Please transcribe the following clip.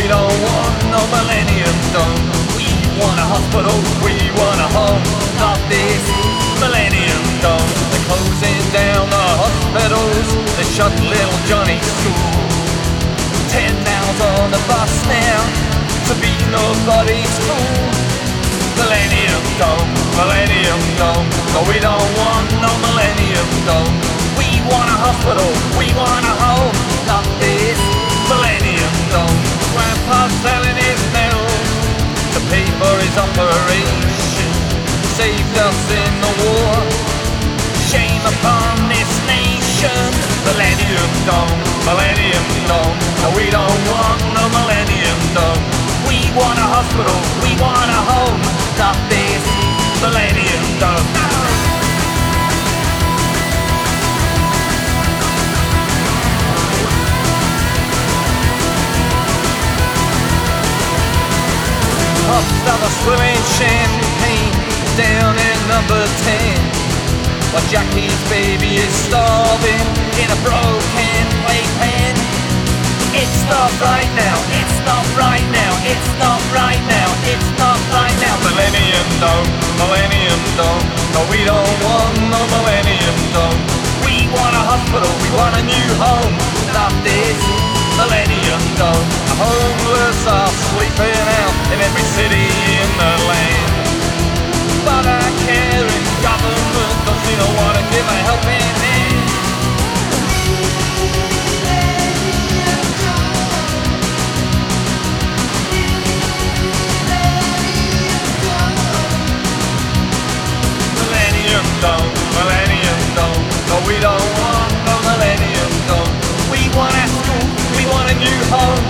we don't want no millennium dome. We want a hospital, we want a home, not this millennium dome. They're closing down the hospitals, they shut little Johnny's school. Ten miles on the bus now, to be nobody's fool. Millennium dome, millennium dome, but we don't want no millennium dome. We want a hospital, we want a home, Grandpa's selling his milk to pay for his operation. Saved us in the war. Shame upon this nation. Millennium dome, millennium dome. No, we don't want no millennium dome. We want a hospital, we want a home, not this millennium dome. Swimming champagne down in number 10. While Jackie's baby is starving in a broken playpen. It's not right now, it's not right now, it's not right now, it's not right now. Millennium dome, millennium dome. No, we don't want no millennium dome. We want a hospital, we want a new home. Not this millennium dome. The homeless are sleeping out in every city home.